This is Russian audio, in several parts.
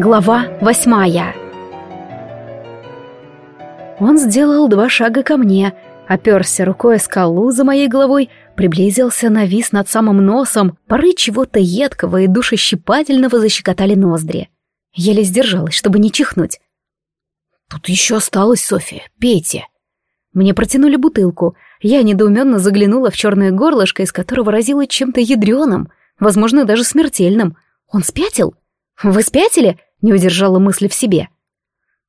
Глава восьмая Он сделал два шага ко мне, оперся рукой о скалу за моей головой, приблизился, навис над самым носом, поры чего-то едкого и душещипательного защекотали ноздри. Еле сдержалась, чтобы не чихнуть. «Тут еще осталось, София, пейте». Мне протянули бутылку. Я недоуменно заглянула в черное горлышко, из которого разило чем-то ядреным, возможно, даже смертельным. Он спятил? Вы спятили? Не удержала мысли в себе.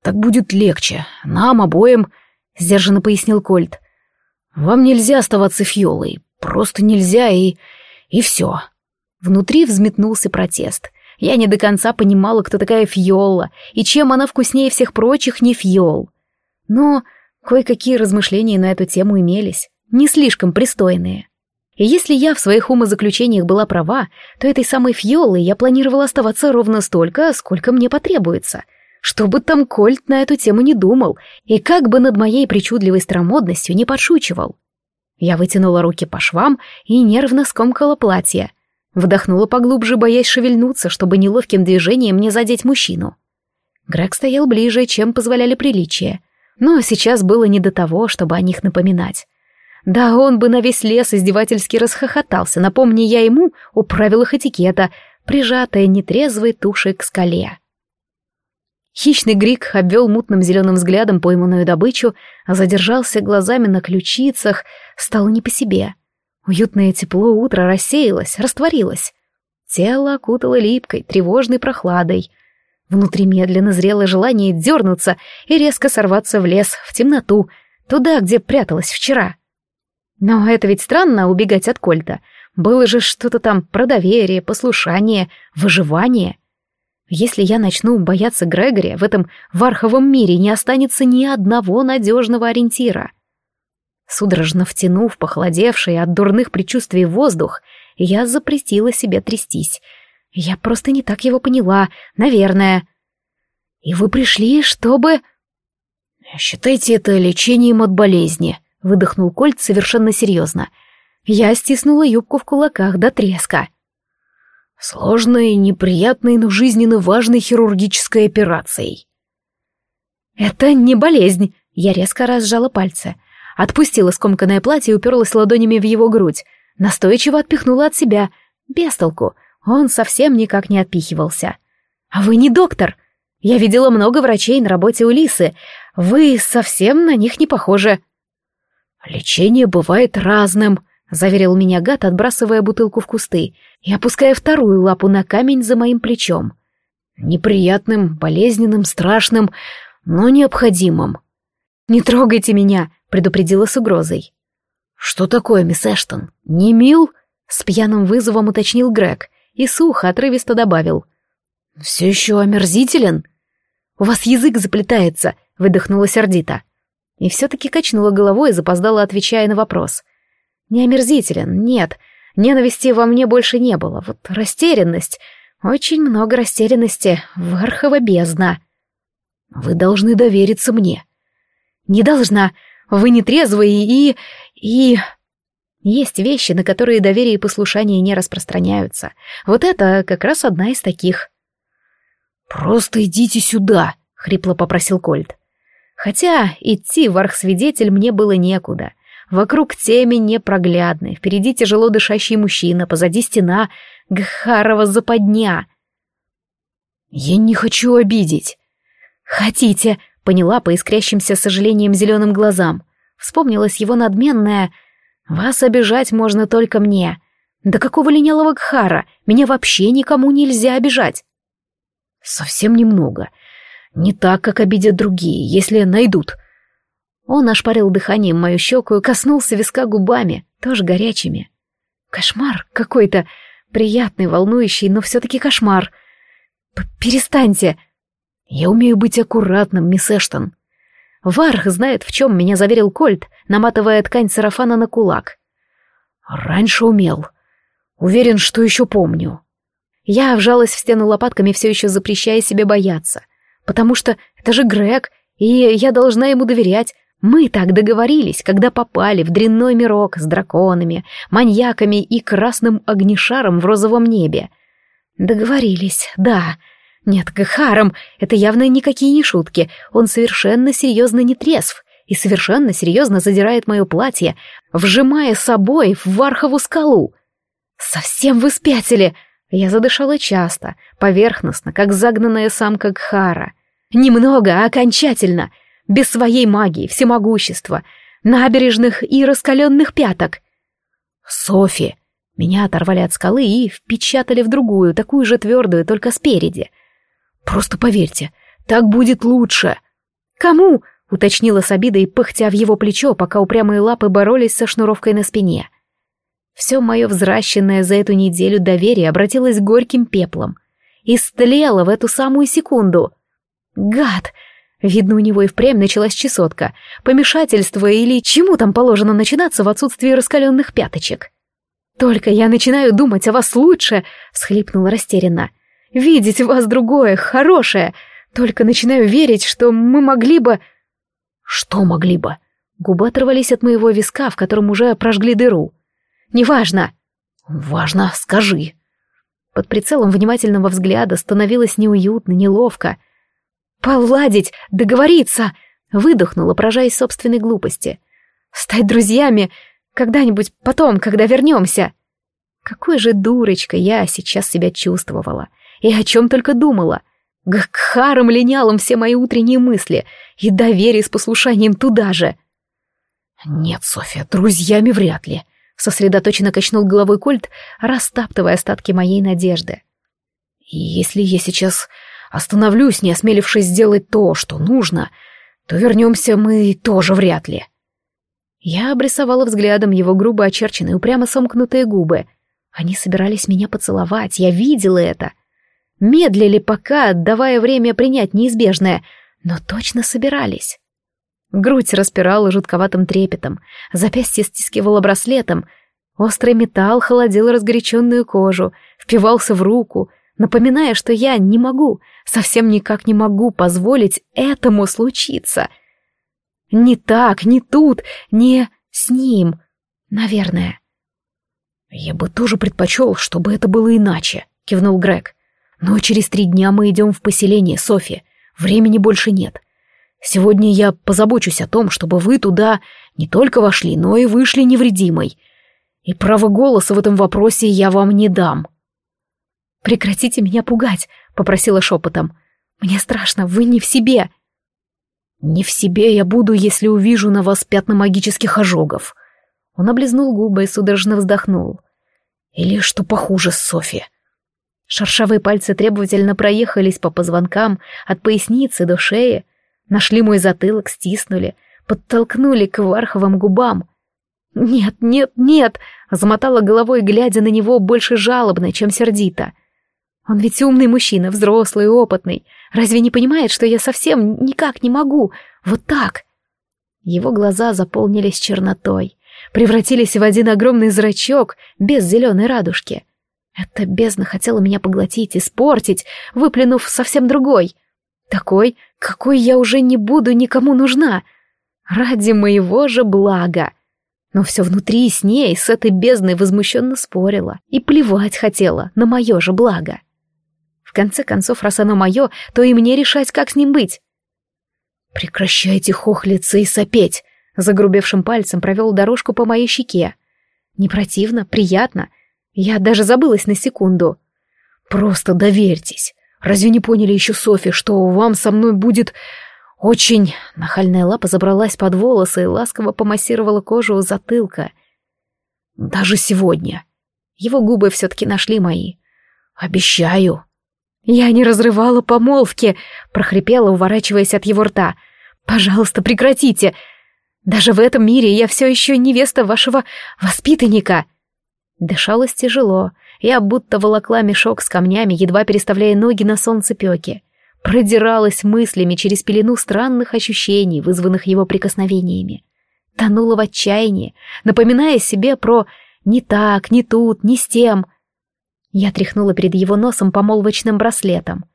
Так будет легче. Нам обоим, сдержанно пояснил Кольт. Вам нельзя оставаться фиолой. Просто нельзя и... и все. Внутри взметнулся протест. Я не до конца понимала, кто такая Фиола, и чем она вкуснее всех прочих не Фиол. Но кое-какие размышления на эту тему имелись, не слишком пристойные. И если я в своих умозаключениях была права, то этой самой Фьолой я планировала оставаться ровно столько, сколько мне потребуется. Что бы там Кольт на эту тему не думал, и как бы над моей причудливой старомодностью не подшучивал. Я вытянула руки по швам и нервно скомкала платье. Вдохнула поглубже, боясь шевельнуться, чтобы неловким движением не задеть мужчину. Грег стоял ближе, чем позволяли приличия. Но сейчас было не до того, чтобы о них напоминать. Да он бы на весь лес издевательски расхохотался, напомни я ему о правилах этикета, прижатая нетрезвой тушей к скале. Хищный грик обвел мутным зеленым взглядом пойманную добычу, задержался глазами на ключицах, стало не по себе. Уютное тепло утра рассеялось, растворилось. Тело окутало липкой, тревожной прохладой. Внутри медленно зрело желание дернуться и резко сорваться в лес, в темноту, туда, где пряталась вчера. Но это ведь странно убегать от Кольта. Было же что-то там про доверие, послушание, выживание. Если я начну бояться Грегори, в этом варховом мире не останется ни одного надежного ориентира. Судорожно втянув похолодевший от дурных предчувствий воздух, я запретила себе трястись. Я просто не так его поняла, наверное. И вы пришли, чтобы... Считайте это лечением от болезни, — выдохнул Кольт совершенно серьезно. Я стиснула юбку в кулаках до треска. Сложной, неприятной, но жизненно важной хирургической операцией. «Это не болезнь», — я резко разжала пальцы. Отпустила скомканное платье и уперлась ладонями в его грудь. Настойчиво отпихнула от себя. Без толку. Он совсем никак не отпихивался. «А вы не доктор. Я видела много врачей на работе у Лисы. Вы совсем на них не похожи». «Лечение бывает разным», — заверил меня гад, отбрасывая бутылку в кусты и опуская вторую лапу на камень за моим плечом. «Неприятным, болезненным, страшным, но необходимым». «Не трогайте меня», — предупредила с угрозой. «Что такое, мисс Эштон? Не мил?» — с пьяным вызовом уточнил Грег и сухо, отрывисто добавил. «Все еще омерзителен?» «У вас язык заплетается», — выдохнула сердито и все-таки качнула головой и запоздала, отвечая на вопрос. Не омерзителен, нет, ненависти во мне больше не было, вот растерянность, очень много растерянности, вархова бездна. Вы должны довериться мне. Не должна, вы не трезвые и... и... Есть вещи, на которые доверие и послушание не распространяются. Вот это как раз одна из таких. «Просто идите сюда», — хрипло попросил Кольт. Хотя идти в архсвидетель мне было некуда. Вокруг темень непроглядная, впереди тяжело дышащий мужчина, позади стена, Гхарова западня. «Я не хочу обидеть». «Хотите», — поняла по искрящимся сожалением зеленым глазам. Вспомнилась его надменная «Вас обижать можно только мне». «Да какого линялого Гхара? Меня вообще никому нельзя обижать». «Совсем немного. Не так, как обидят другие, если найдут. Он ошпарил дыханием мою щеку и коснулся виска губами, тоже горячими. Кошмар какой-то, приятный, волнующий, но все-таки кошмар. П Перестаньте. Я умею быть аккуратным, мисс Эштон. Варх знает, в чем меня заверил Кольт, наматывая ткань сарафана на кулак. Раньше умел. Уверен, что еще помню. Я вжалась в стену лопатками, все еще запрещая себе бояться потому что это же Грег, и я должна ему доверять. Мы так договорились, когда попали в дрянной мирок с драконами, маньяками и красным огнешаром в розовом небе. Договорились, да. Нет, Гахаром, это явно никакие не шутки. Он совершенно серьезно не трезв и совершенно серьезно задирает мое платье, вжимая собой в вархову скалу. Совсем вы спятили! Я задышала часто, поверхностно, как загнанная самка Гхара. Немного, а окончательно, без своей магии, всемогущества, набережных и раскаленных пяток. Софи! Меня оторвали от скалы и впечатали в другую, такую же твердую, только спереди. Просто поверьте, так будет лучше. Кому? уточнила с обидой, пыхтя в его плечо, пока упрямые лапы боролись со шнуровкой на спине. Все мое взращенное за эту неделю доверие обратилось горьким пеплом. И стлело в эту самую секунду. Гад! Видно, у него и впрямь началась чесотка. Помешательство или чему там положено начинаться в отсутствии раскаленных пяточек. «Только я начинаю думать о вас лучше», — всхлипнула растерянно. «Видеть вас другое, хорошее. Только начинаю верить, что мы могли бы...» «Что могли бы?» Губы оторвались от моего виска, в котором уже прожгли дыру. «Неважно». «Важно, скажи». Под прицелом внимательного взгляда становилось неуютно, неловко. «Поладить, договориться!» — выдохнула, поражаясь собственной глупости. «Стать друзьями, когда-нибудь потом, когда вернемся. Какой же дурочкой я сейчас себя чувствовала. И о чем только думала. К харам линялым все мои утренние мысли. И доверие с послушанием туда же. Нет, Софья, друзьями вряд ли. Сосредоточенно качнул головой Кольт, растаптывая остатки моей надежды. Если я сейчас остановлюсь, не осмелившись сделать то, что нужно, то вернемся мы тоже вряд ли. Я обрисовала взглядом его грубо очерченные, упрямо сомкнутые губы. Они собирались меня поцеловать, я видела это. Медлили пока, отдавая время принять неизбежное, но точно собирались. Грудь распирала жутковатым трепетом, запястье стискивало браслетом, острый металл холодил разгоряченную кожу, впивался в руку, напоминая, что я не могу, совсем никак не могу позволить этому случиться — не так, не тут, не с ним. Наверное. Я бы тоже предпочел, чтобы это было иначе, кивнул Грег. Но через три дня мы идем в поселение, Софи. Времени больше нет. Сегодня я позабочусь о том, чтобы вы туда не только вошли, но и вышли невредимой. И право голоса в этом вопросе я вам не дам. «Прекратите меня пугать», — попросила шепотом. «Мне страшно, вы не в себе». «Не в себе я буду, если увижу на вас пятна магических ожогов». Он облизнул губы и судорожно вздохнул. «Или что похуже, Софи?» Шершавые пальцы требовательно проехались по позвонкам от поясницы до шеи, нашли мой затылок, стиснули, подтолкнули к варховым губам. «Нет, нет, нет!» — замотала головой, глядя на него больше жалобно, чем сердито. Он ведь умный мужчина, взрослый, опытный. Разве не понимает, что я совсем никак не могу? Вот так. Его глаза заполнились чернотой, превратились в один огромный зрачок без зеленой радужки. Эта бездна хотела меня поглотить, испортить, выплюнув совсем другой. Такой, какой я уже не буду никому нужна. Ради моего же блага. Но все внутри с ней, с этой бездной возмущенно спорила и плевать хотела на мое же благо. В конце концов, раз оно мое, то и мне решать, как с ним быть. «Прекращайте хохлиться и сопеть!» Загрубевшим пальцем провел дорожку по моей щеке. Не противно, приятно. Я даже забылась на секунду. «Просто доверьтесь. Разве не поняли еще, Софи, что вам со мной будет очень...» Нахальная лапа забралась под волосы и ласково помассировала кожу у затылка. «Даже сегодня. Его губы все-таки нашли мои. Обещаю». «Я не разрывала помолвки», — прохрипела, уворачиваясь от его рта. «Пожалуйста, прекратите. Даже в этом мире я все еще невеста вашего воспитанника». Дышалось тяжело. Я будто волокла мешок с камнями, едва переставляя ноги на солнцепеке. Продиралась мыслями через пелену странных ощущений, вызванных его прикосновениями. Тонула в отчаянии, напоминая себе про «не так, не тут, не с тем», я тряхнула перед его носом помолвочным браслетом.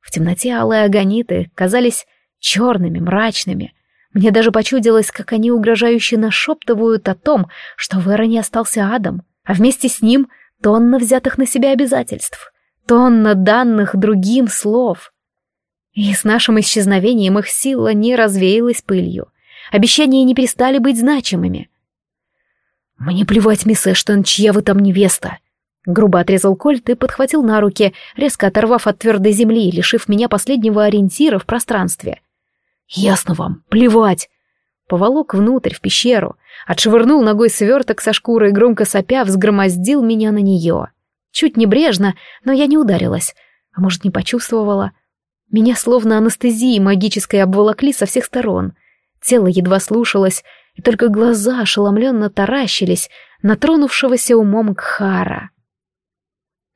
В темноте алые агониты казались черными, мрачными. Мне даже почудилось, как они угрожающе нашептывают о том, что в Эроне остался Адам, а вместе с ним тонна взятых на себя обязательств. тонна данных другим слов. И с нашим исчезновением их сила не развеялась пылью. Обещания не перестали быть значимыми. «Мне плевать, мисс Эштон, чья вы там невеста!» Грубо отрезал кольт и подхватил на руки, резко оторвав от твердой земли, лишив меня последнего ориентира в пространстве. «Ясно вам, плевать!» Поволок внутрь, в пещеру, отшвырнул ногой сверток со шкурой, громко сопя, взгромоздил меня на нее. Чуть небрежно, но я не ударилась, а может, не почувствовала. Меня словно анестезией магической обволокли со всех сторон. Тело едва слушалось, и только глаза ошеломленно таращились на тронувшегося умом Кхара.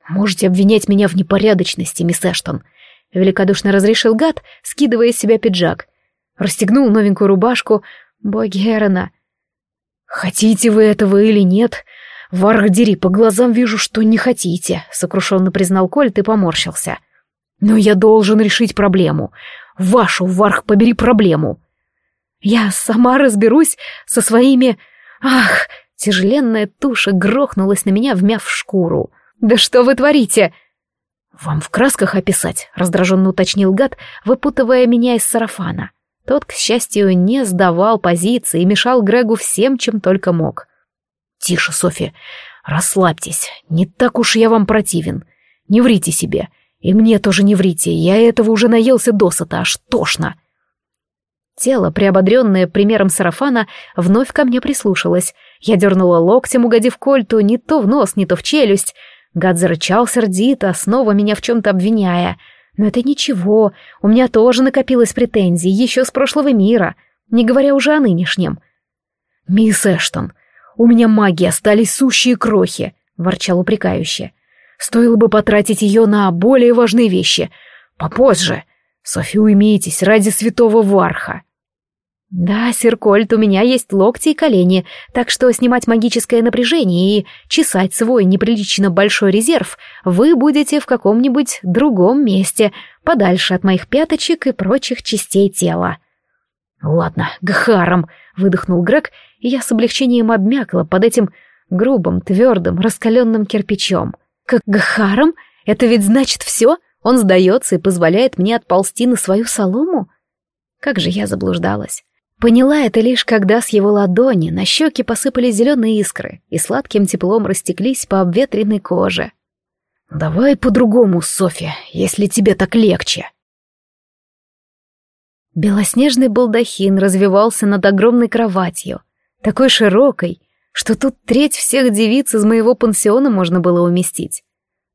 «Можете обвинять меня в непорядочности, мисс Эштон», — великодушно разрешил гад, скидывая с себя пиджак. Расстегнул новенькую рубашку боги Эрона. «Хотите вы этого или нет? Вархдери, по глазам вижу, что не хотите», — сокрушенно признал Кольт и поморщился. «Но я должен решить проблему. Вашу, Варх, побери проблему». «Я сама разберусь со своими...» «Ах!» Тяжеленная туша грохнулась на меня, вмяв шкуру. «Да что вы творите?» «Вам в красках описать», — раздраженно уточнил гад, выпутывая меня из сарафана. Тот, к счастью, не сдавал позиции и мешал Грегу всем, чем только мог. «Тише, Софи, расслабьтесь, не так уж я вам противен. Не врите себе, и мне тоже не врите, я этого уже наелся досыта, аж тошно». Тело, приободренное примером сарафана, вновь ко мне прислушалось. Я дернула локтем, угодив кольту, не то в нос, не то в челюсть. Гад зарычал сердито, снова меня в чем-то обвиняя. Но это ничего, у меня тоже накопилось претензий, еще с прошлого мира, не говоря уже о нынешнем. «Мисс Эштон, у меня маги остались сущие крохи», — ворчал упрекающе. «Стоило бы потратить ее на более важные вещи. Попозже. Софи, уймитесь ради святого Варха». «Да, Сиркольд, у меня есть локти и колени, так что снимать магическое напряжение и чесать свой неприлично большой резерв вы будете в каком-нибудь другом месте, подальше от моих пяточек и прочих частей тела». «Ладно, гхаром», — выдохнул Грег, и я с облегчением обмякла под этим грубым, твердым, раскаленным кирпичом. «Как гхаром? Это ведь значит все? Он сдается и позволяет мне отползти на свою солому?» Как же я заблуждалась. Поняла это лишь, когда с его ладони на щеки посыпали зеленые искры и сладким теплом растеклись по обветренной коже. «Давай по-другому, Софья, если тебе так легче». Белоснежный балдахин развивался над огромной кроватью, такой широкой, что тут треть всех девиц из моего пансиона можно было уместить.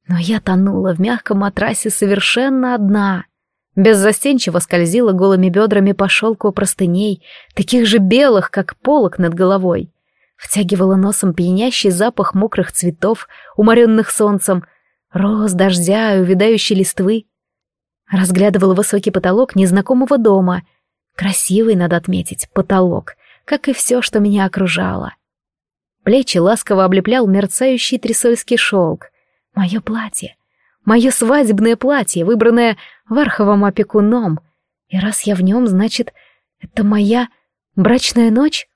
Но я тонула в мягком матрасе совершенно одна — Беззастенчиво скользила голыми бедрами по шелку простыней, таких же белых, как полок над головой. Втягивала носом пьянящий запах мокрых цветов, уморенных солнцем, роз, дождя и увядающей листвы. Разглядывала высокий потолок незнакомого дома. Красивый, надо отметить, потолок, как и все, что меня окружало. Плечи ласково облеплял мерцающий трясольский шелк. Мое платье — Мое свадебное платье, выбранное Варховым опекуном. И раз я в нем, значит, это моя брачная ночь?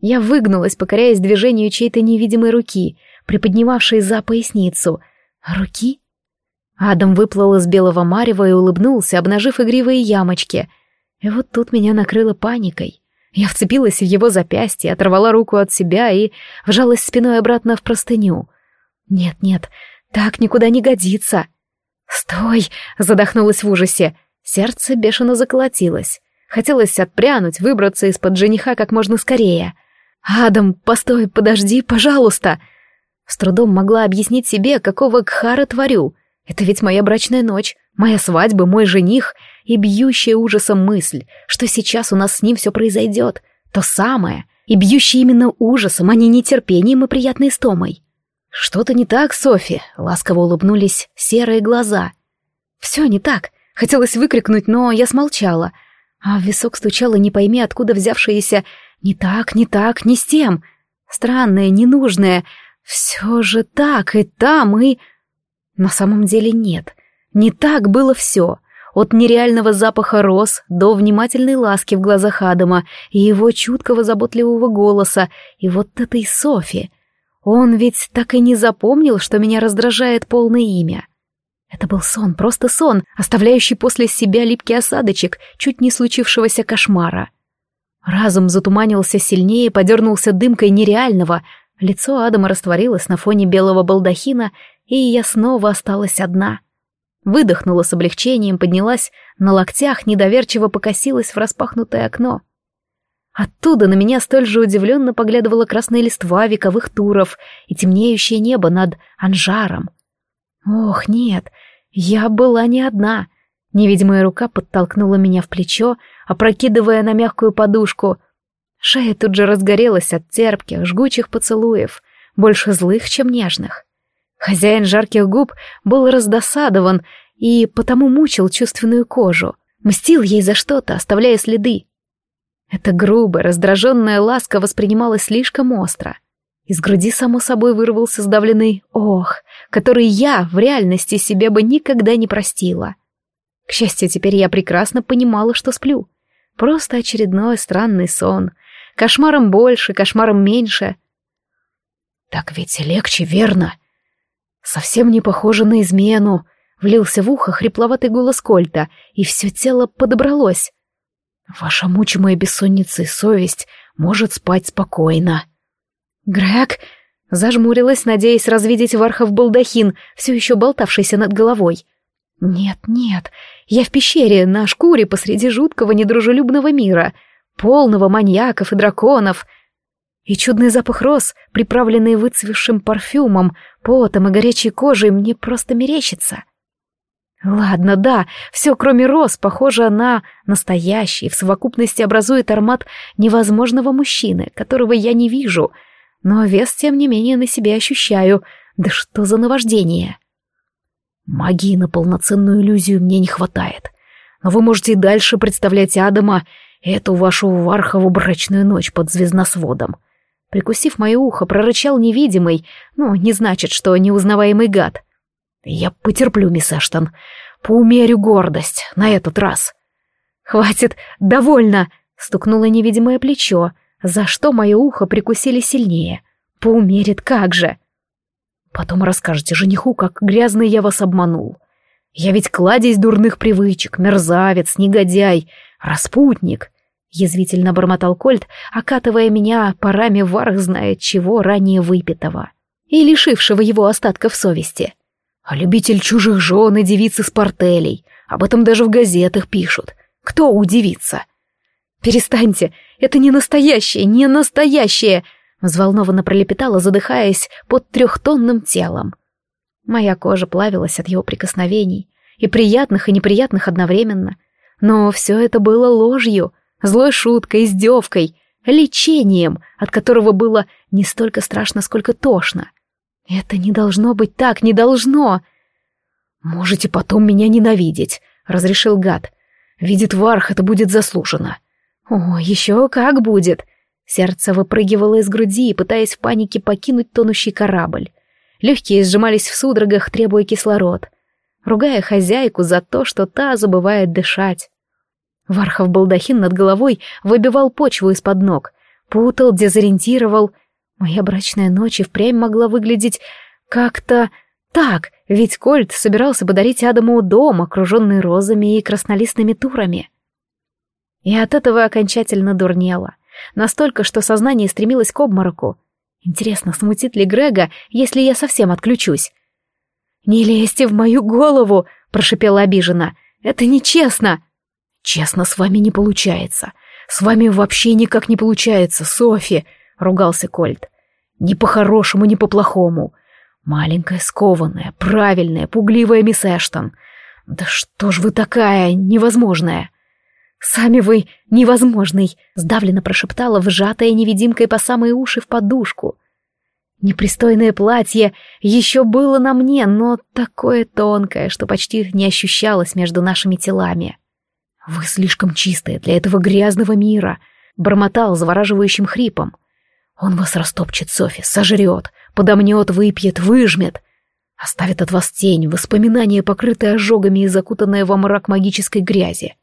Я выгнулась, покоряясь движению чьей-то невидимой руки, приподнимавшей за поясницу. Руки? Адам выплыл из белого марева и улыбнулся, обнажив игривые ямочки. И вот тут меня накрыло паникой. Я вцепилась в его запястье, оторвала руку от себя и вжалась спиной обратно в простыню. Нет-нет, так никуда не годится. «Стой!» — задохнулась в ужасе. Сердце бешено заколотилось. Хотелось отпрянуть, выбраться из-под жениха как можно скорее. «Адам, постой, подожди, пожалуйста!» С трудом могла объяснить себе, какого кхара творю. Это ведь моя брачная ночь, моя свадьба, мой жених и бьющая ужасом мысль, что сейчас у нас с ним все произойдет. То самое, и бьющая именно ужасом, а не нетерпением и приятной стомой. «Что-то не так, Софи?» — ласково улыбнулись серые глаза. «Все не так!» — хотелось выкрикнуть, но я смолчала. А в висок стучало не пойми откуда взявшееся «не так, не так, не с тем!» Странное, ненужное. Все же так и там, и... На самом деле нет. Не так было все. От нереального запаха роз до внимательной ласки в глазах Адама и его чуткого заботливого голоса, и вот этой Софи — он ведь так и не запомнил, что меня раздражает полное имя. Это был сон, просто сон, оставляющий после себя липкий осадочек чуть не случившегося кошмара. Разум затуманился сильнее, подернулся дымкой нереального. Лицо Адама растворилось на фоне белого балдахина, и я снова осталась одна. Выдохнула с облегчением, поднялась на локтях, недоверчиво покосилась в распахнутое окно. Оттуда на меня столь же удивленно поглядывала красная листва вековых туров и темнеющее небо над Анжаром. Ох, нет, я была не одна. Невидимая рука подтолкнула меня в плечо, опрокидывая на мягкую подушку. Шея тут же разгорелась от терпких, жгучих поцелуев, больше злых, чем нежных. Хозяин жарких губ был раздосадован и потому мучил чувственную кожу, мстил ей за что-то, оставляя следы. Эта грубая, раздраженная ласка воспринималась слишком остро. Из груди, само собой, вырвался сдавленный «ох», который я в реальности себе бы никогда не простила. К счастью, теперь я прекрасно понимала, что сплю. Просто очередной странный сон. Кошмаром больше, кошмаром меньше. «Так ведь легче, верно?» Совсем не похоже на измену. Влился в ухо хрипловатый голос Кольта, и все тело подобралось. Ваша мучимая бессонница и совесть может спать спокойно. Грег зажмурилась, надеясь развидеть Вархов балдахин, все еще болтавшийся над головой. Нет, нет, я в пещере, на шкуре посреди жуткого недружелюбного мира, полного маньяков и драконов — и чудный запах роз, приправленный выцвевшим парфюмом, потом и горячей кожей, мне просто мерещится. Ладно, да, все кроме роз похоже на настоящий, в совокупности образует аромат невозможного мужчины, которого я не вижу, но вес, тем не менее, на себе ощущаю. Да что за наваждение? Магии на полноценную иллюзию мне не хватает. Но вы можете и дальше представлять Адама, эту вашу Вархову брачную ночь под звездносводом. Прикусив мое ухо, прорычал невидимый, ну, не значит, что неузнаваемый гад. «Я потерплю, мисс Эштон. Поумерю гордость на этот раз». «Хватит, довольно!» — стукнуло невидимое плечо, за что мое ухо прикусили сильнее. «Поумерит как же!» «Потом расскажете жениху, как грязно я вас обманул. Я ведь кладезь дурных привычек, мерзавец, негодяй, распутник. Язвительно бормотал Кольт, окатывая меня парами варх знает чего ранее выпитого и лишившего его остатков совести. А любитель чужих жен и девиц из портелей. Об этом даже в газетах пишут. Кто удивится? «Перестаньте! Это не настоящее, не настоящее!» Взволнованно пролепетала, задыхаясь под трехтонным телом. Моя кожа плавилась от его прикосновений, и приятных, и неприятных одновременно. Но все это было ложью, злой шуткой, издевкой, лечением, от которого было не столько страшно, сколько тошно. Это не должно быть так, не должно. Можете потом меня ненавидеть, разрешил гад. Видит Варх, это будет заслужено. О, еще как будет. Сердце выпрыгивало из груди, пытаясь в панике покинуть тонущий корабль. Легкие сжимались в судорогах, требуя кислород, ругая хозяйку за то, что та забывает дышать. Вархов балдахин над головой выбивал почву из-под ног, путал, дезориентировал. Моя брачная ночь и впрямь могла выглядеть как-то так, ведь Кольт собирался подарить Адаму дом, окруженный розами и краснолистными турами. И от этого окончательно дурнело. Настолько, что сознание стремилось к обмороку. Интересно, смутит ли Грега, если я совсем отключусь? «Не лезьте в мою голову!» — прошипела обиженно. «Это нечестно!» «Честно, с вами не получается. С вами вообще никак не получается, Софи!» — ругался Кольт. «Ни по-хорошему, ни по-плохому. Маленькая, скованная, правильная, пугливая мисс Эштон. Да что ж вы такая невозможная!» «Сами вы невозможный!» — сдавленно прошептала, вжатая невидимкой по самые уши в подушку. Непристойное платье еще было на мне, но такое тонкое, что почти не ощущалось между нашими телами. «Вы слишком чистые для этого грязного мира», — бормотал завораживающим хрипом. «Он вас растопчет, Софи, сожрет, подомнет, выпьет, выжмет. Оставит от вас тень, воспоминания, покрытые ожогами и закутанные во мрак магической грязи.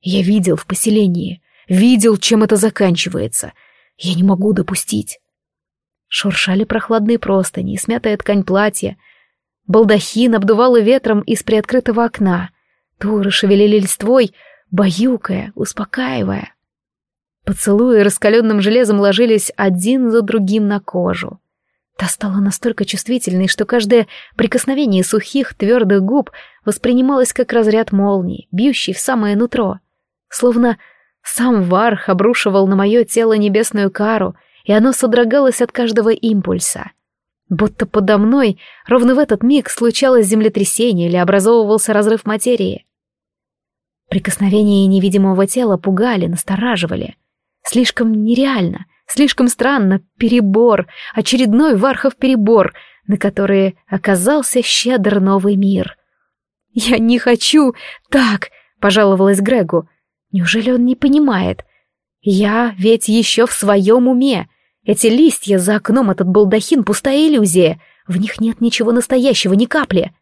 Я видел в поселении, видел, чем это заканчивается. Я не могу допустить». Шуршали прохладные простыни, смятая ткань платья. Балдахин обдувало ветром из приоткрытого окна. Туры шевелили листвой, баюкая, успокаивая. Поцелуи раскаленным железом ложились один за другим на кожу. Та стала настолько чувствительной, что каждое прикосновение сухих, твердых губ воспринималось как разряд молнии, бьющий в самое нутро. Словно сам Варх обрушивал на мое тело небесную кару, и оно содрогалось от каждого импульса. Будто подо мной ровно в этот миг случалось землетрясение или образовывался разрыв материи. Прикосновения невидимого тела пугали, настораживали. Слишком нереально, слишком странно, перебор, очередной Вархов перебор, на который оказался щедр новый мир. «Я не хочу так!» — пожаловалась Грегу. «Неужели он не понимает? Я ведь еще в своем уме. Эти листья за окном, этот балдахин — пустая иллюзия. В них нет ничего настоящего, ни капли».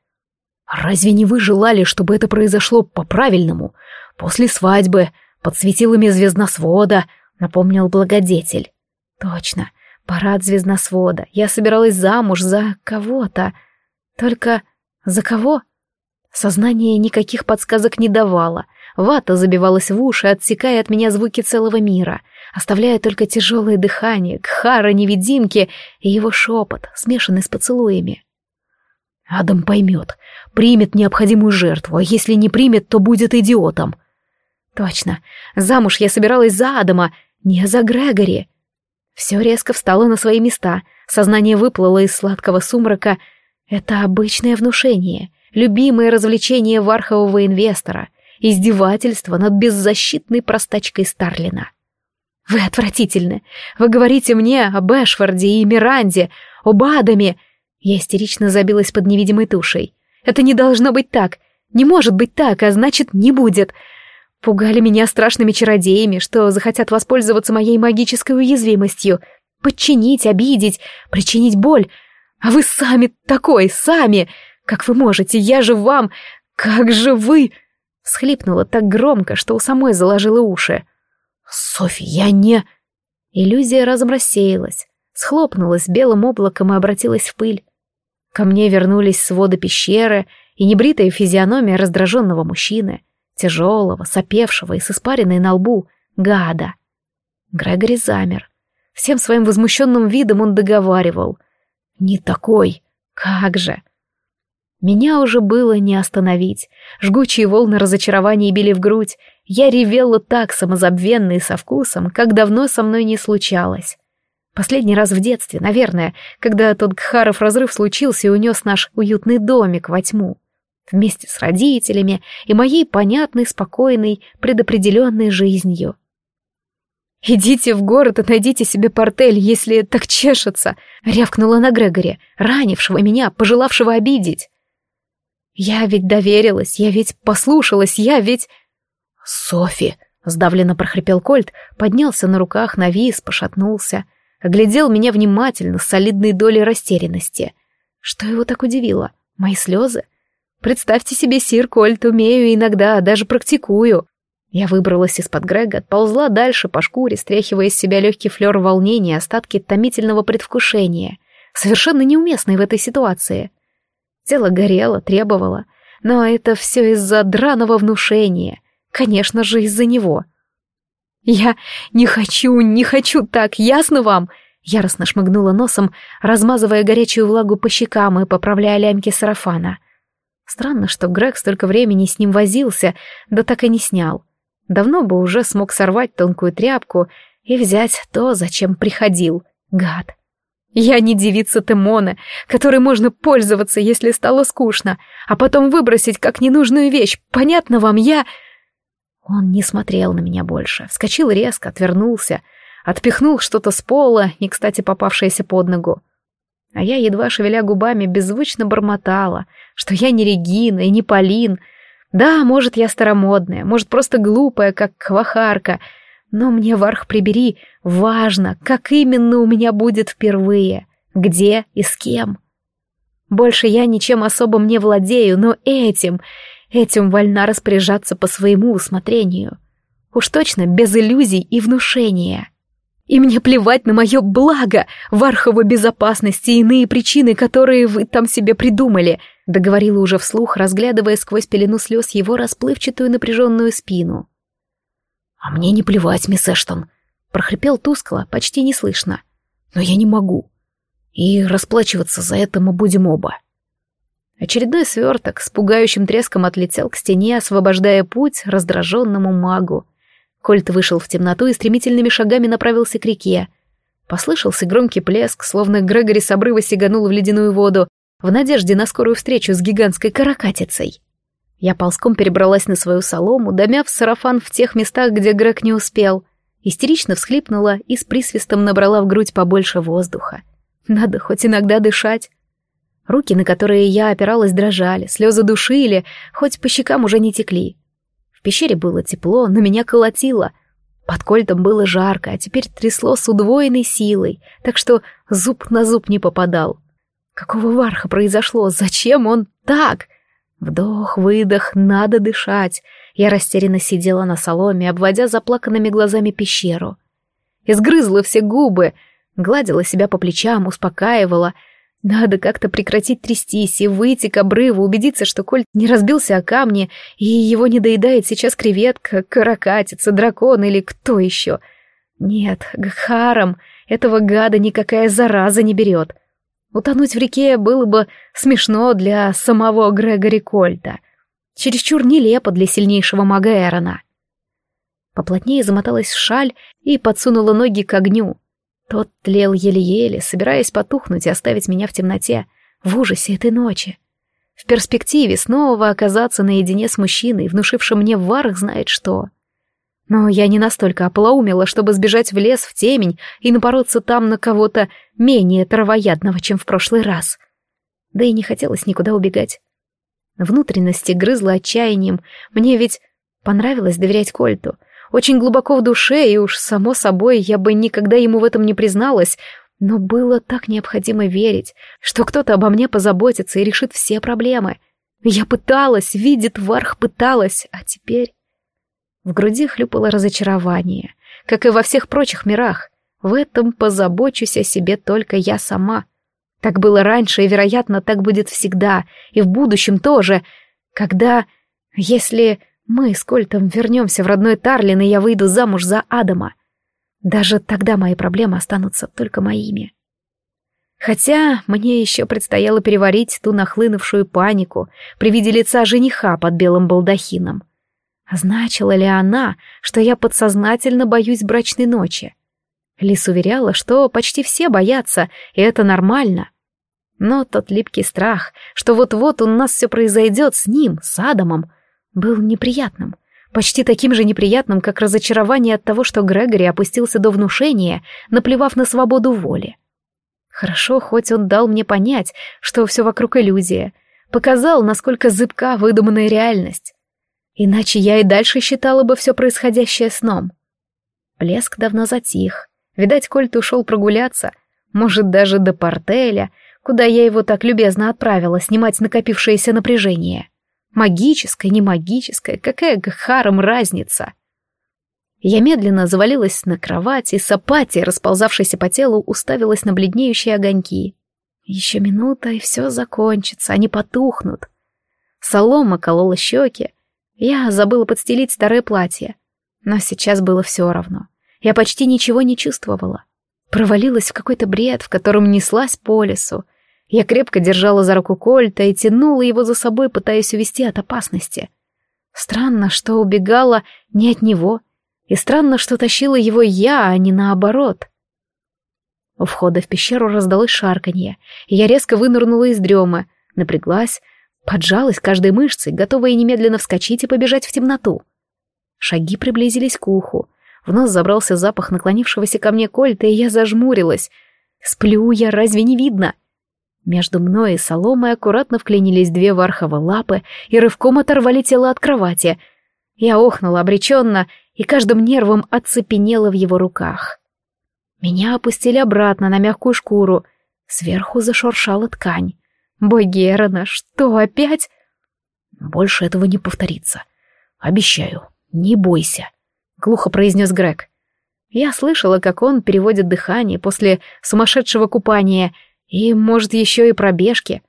«Разве не вы желали, чтобы это произошло по-правильному? После свадьбы, под светилами звездносвода?» — напомнил благодетель. «Точно, парад звездносвода. Я собиралась замуж за кого-то. Только за кого?» Сознание никаких подсказок не давало. Вата забивалась в уши, отсекая от меня звуки целого мира, оставляя только тяжелое дыхание, кхара-невидимки и его шепот, смешанный с поцелуями. Адам поймет, примет необходимую жертву, а если не примет, то будет идиотом. Точно, замуж я собиралась за Адама, не за Грегори. Все резко встало на свои места, сознание выплыло из сладкого сумрака. Это обычное внушение — любимое развлечение вархового инвестора, издевательство над беззащитной простачкой Старлина. «Вы отвратительны! Вы говорите мне об Эшфорде и Миранде, об Адаме!» Я истерично забилась под невидимой тушей. «Это не должно быть так! Не может быть так, а значит, не будет!» Пугали меня страшными чародеями, что захотят воспользоваться моей магической уязвимостью, подчинить, обидеть, причинить боль. А вы сами такой, сами! Как вы можете? Я же вам... Как же вы...» Схлипнула так громко, что у самой заложила уши. «Софи, я не...» Иллюзия разом рассеялась, схлопнулась белым облаком и обратилась в пыль. Ко мне вернулись своды пещеры и небритая физиономия раздраженного мужчины, тяжелого, сопевшего и с испаренной на лбу, гада. Грегори замер. Всем своим возмущенным видом он договаривал. «Не такой! Как же!» Меня уже было не остановить. Жгучие волны разочарования били в грудь. Я ревела так самозабвенно и со вкусом, как давно со мной не случалось. Последний раз в детстве, наверное, когда тот Гхаров разрыв случился и унес наш уютный домик во тьму. Вместе с родителями и моей понятной, спокойной, предопределенной жизнью. «Идите в город и найдите себе портель, если так чешется», — рявкнула на Грегоре, ранившего меня, пожелавшего обидеть. Я ведь доверилась, я ведь послушалась, я ведь... Софи, сдавленно прохрипел Кольт, поднялся на руках, навис, пошатнулся, оглядел меня внимательно, с солидной долей растерянности. Что его так удивило? Мои слезы? Представьте себе, сир Кольт, умею иногда, даже практикую. Я выбралась из-под Грега, отползла дальше по шкуре, стряхивая из себя легкий флер волнения, остатки томительного предвкушения, совершенно неуместный в этой ситуации. Тело горело, требовало. Но это все из-за драного внушения. Конечно же, из-за него. «Я не хочу, не хочу так, ясно вам?» Яростно шмыгнула носом, размазывая горячую влагу по щекам и поправляя лямки сарафана. Странно, что Грег столько времени с ним возился, да так и не снял. Давно бы уже смог сорвать тонкую тряпку и взять то, зачем приходил. Гад. Я не девица Темона, которой можно пользоваться, если стало скучно, а потом выбросить как ненужную вещь. Понятно вам, я...» Он не смотрел на меня больше, вскочил резко, отвернулся, отпихнул что-то с пола, не кстати попавшееся под ногу. А я, едва шевеля губами, беззвучно бормотала, что я не Регина и не Полин. Да, может, я старомодная, может, просто глупая, как квахарка — но мне, Варх, прибери, важно, как именно у меня будет впервые, где и с кем. Больше я ничем особым не владею, но этим, этим вольна распоряжаться по своему усмотрению. Уж точно без иллюзий и внушения. И мне плевать на мое благо, Вархова безопасность и иные причины, которые вы там себе придумали, договорила уже вслух, разглядывая сквозь пелену слез его расплывчатую напряженную спину. «А мне не плевать, мисс Эштон», — прохрипел тускло, почти неслышно. «Но я не могу. И расплачиваться за это мы будем оба». Очередной сверток с пугающим треском отлетел к стене, освобождая путь раздраженному магу. Кольт вышел в темноту и стремительными шагами направился к реке. Послышался громкий плеск, словно Грегори с обрыва сиганул в ледяную воду, в надежде на скорую встречу с гигантской каракатицей. Я ползком перебралась на свою солому, домяв сарафан в тех местах, где Грег не успел. Истерично всхлипнула и с присвистом набрала в грудь побольше воздуха. Надо хоть иногда дышать. Руки, на которые я опиралась, дрожали, слезы душили, хоть по щекам уже не текли. В пещере было тепло, но меня колотило. Под кольтом было жарко, а теперь трясло с удвоенной силой, так что зуб на зуб не попадал. Какого варха произошло? Зачем он так? Вдох, выдох, надо дышать. Я растерянно сидела на соломе, обводя заплаканными глазами пещеру. Изгрызла все губы, гладила себя по плечам, успокаивала — надо как-то прекратить трястись и выйти к обрыву, убедиться, что Кольт не разбился о камни, и его не доедает сейчас креветка, каракатица, дракон или кто еще. Нет, Гхаром этого гада никакая зараза не берет. Утонуть в реке было бы смешно для самого Грегори Кольта. Чересчур нелепо для сильнейшего мага Эрона. Поплотнее замоталась в шаль и подсунула ноги к огню. Тот тлел еле-еле, собираясь потухнуть и оставить меня в темноте, в ужасе этой ночи. В перспективе снова оказаться наедине с мужчиной, внушившим мне варх знает что. Но я не настолько ополоумела, чтобы сбежать в лес, в темень и напороться там на кого-то менее травоядного, чем в прошлый раз. Да и не хотелось никуда убегать. Внутренности грызло отчаянием. Мне ведь понравилось доверять Кольту — очень глубоко в душе, и уж само собой я бы никогда ему в этом не призналась, но было так необходимо верить, что кто-то обо мне позаботится и решит все проблемы. Я пыталась, видит Варх пыталась, а теперь... В груди хлюпало разочарование, как и во всех прочих мирах. В этом позабочусь о себе только я сама. Так было раньше, и, вероятно, так будет всегда, и в будущем тоже, когда... Если мы с Кольтом вернемся в родной Тарлин, и я выйду замуж за Адама. Даже тогда мои проблемы останутся только моими. Хотя мне еще предстояло переварить ту нахлынувшую панику при виде лица жениха под белым балдахином. Значила ли она, что я подсознательно боюсь брачной ночи? Лис уверяла, что почти все боятся, и это нормально. Но тот липкий страх, что вот-вот у нас все произойдет с ним, с Адамом, был неприятным. Почти таким же неприятным, как разочарование от того, что Грегори опустился до внушения, наплевав на свободу воли. Хорошо, хоть он дал мне понять, что все вокруг иллюзия, показал, насколько зыбка выдуманная реальность. Иначе я и дальше считала бы все происходящее сном. Блеск давно затих. Видать, Кольт ушел прогуляться, может, даже до портеля, куда я его так любезно отправила снимать накопившееся напряжение. Магическое, не магическое, какая к харам разница? Я медленно завалилась на кровать, и с апатией, расползавшейся по телу, уставилась на бледнеющие огоньки. Еще минута, и все закончится, они потухнут. Солома колола щеки. Я забыла подстелить старое платье. Но сейчас было все равно. Я почти ничего не чувствовала. Провалилась в какой-то бред, в котором неслась по лесу, я крепко держала за руку Кольта и тянула его за собой, пытаясь увести от опасности. Странно, что убегала не от него, и странно, что тащила его я, а не наоборот. У входа в пещеру раздалось шарканье, и я резко вынырнула из дремы, напряглась, поджалась каждой мышцей, готовая немедленно вскочить и побежать в темноту. Шаги приблизились к уху, в нос забрался запах наклонившегося ко мне кольта, и я зажмурилась. Сплю я, разве не видно? Между мной и соломой аккуратно вклинились две варховые лапы и рывком оторвали тело от кровати. Я охнула обреченно и каждым нервом оцепенела в его руках. Меня опустили обратно на мягкую шкуру. Сверху зашуршала ткань. Боги Эрона, что опять? Больше этого не повторится. Обещаю, не бойся, глухо произнес Грег. Я слышала, как он переводит дыхание после сумасшедшего купания и, может, еще и пробежки.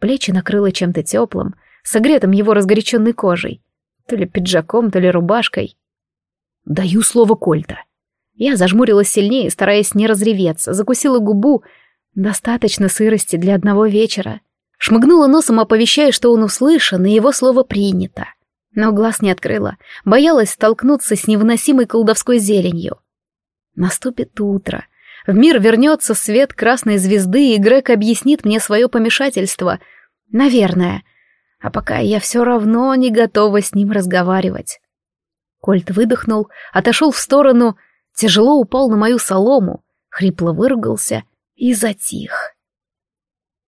Плечи накрыло чем-то теплым, согретым его разгоряченной кожей. То ли пиджаком, то ли рубашкой. Даю слово Кольта. Я зажмурилась сильнее, стараясь не разреветься, закусила губу. Достаточно сырости для одного вечера. Шмыгнула носом, оповещая, что он услышан, и его слово принято. Но глаз не открыла, боялась столкнуться с невыносимой колдовской зеленью. Наступит утро. В мир вернется свет красной звезды, и Грег объяснит мне свое помешательство. Наверное. А пока я все равно не готова с ним разговаривать. Кольт выдохнул, отошел в сторону, тяжело упал на мою солому, хрипло выругался и затих.